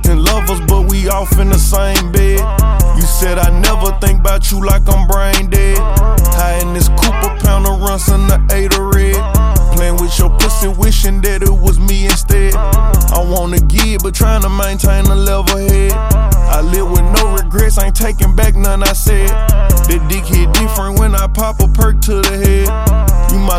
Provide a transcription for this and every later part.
lovers, but we off in the same bed. You said I never think about you like I'm brain dead. High in this Cooper pound of runs in the 8 of red. Playing with your pussy, wishing that it was me instead. I wanna give, but trying to maintain a level head. I live with no regrets, ain't taking back none I said. The dick hit different when I pop a perk to the head. You my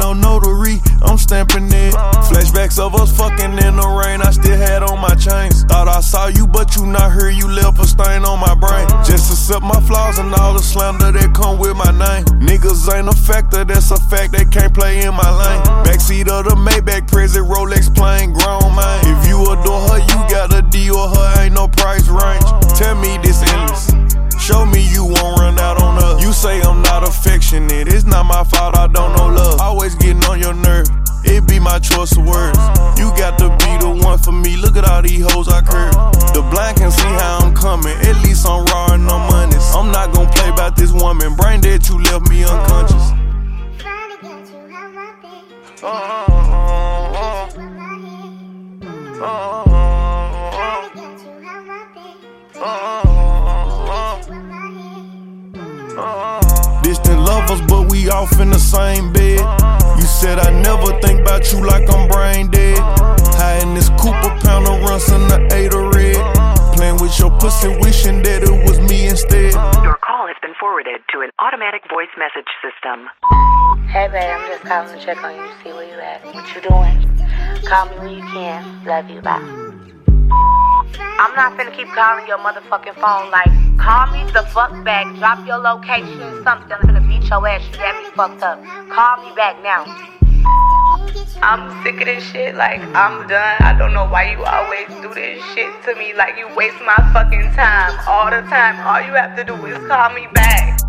no notary, I'm stamping it. Flashbacks of us fucking in the rain, I still had on my chains. I saw you, but you not here, you left a stain on my brain. Just accept my flaws and all the slander that come with my name. Niggas ain't a factor, that's a fact, they can't play in my lane. Backseat of the Maybach, present Rolex playing grown man. If you adore her, you got a D or her, ain't no price range. Tell me this endless. Show me you won't run out on us. You say I'm not affectionate, it's not my fault, I don't know love. Always getting on your nerve, it be my choice of words. All these hoes I curve. The blind can see how I'm coming, at least I'm raw and I'm honest. I'm not gonna play about this woman, brain dead, you left me unconscious. Distant lovers, but we off in the same bed. You said I never think about you like I'm brain dead. Your pussy, wishing that it was me instead. Your call has been forwarded to an automatic voice message system. Hey, babe, I'm just calling to check on you, see where you at, what you doing. Call me when you can. Love you, bye. I'm not finna keep calling your motherfucking phone. Like, call me the fuck back, drop your location, something. I'm finna beat your ass. You got me fucked up. Call me back now. I'm sick of this shit. Like, I'm done. I don't know why you always do this shit to me. Like, you waste my fucking time all the time. All you have to do is call me back.